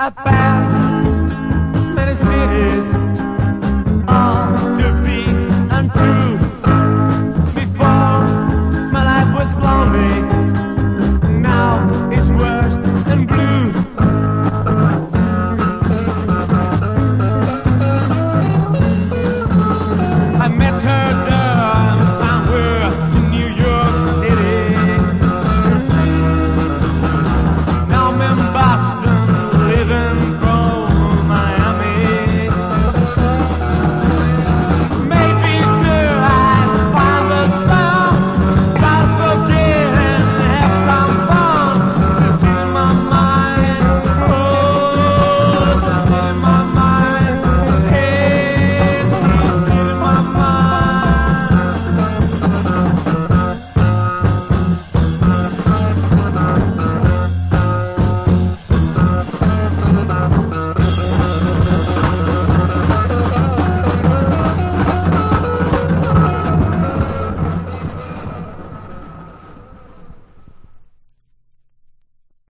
a.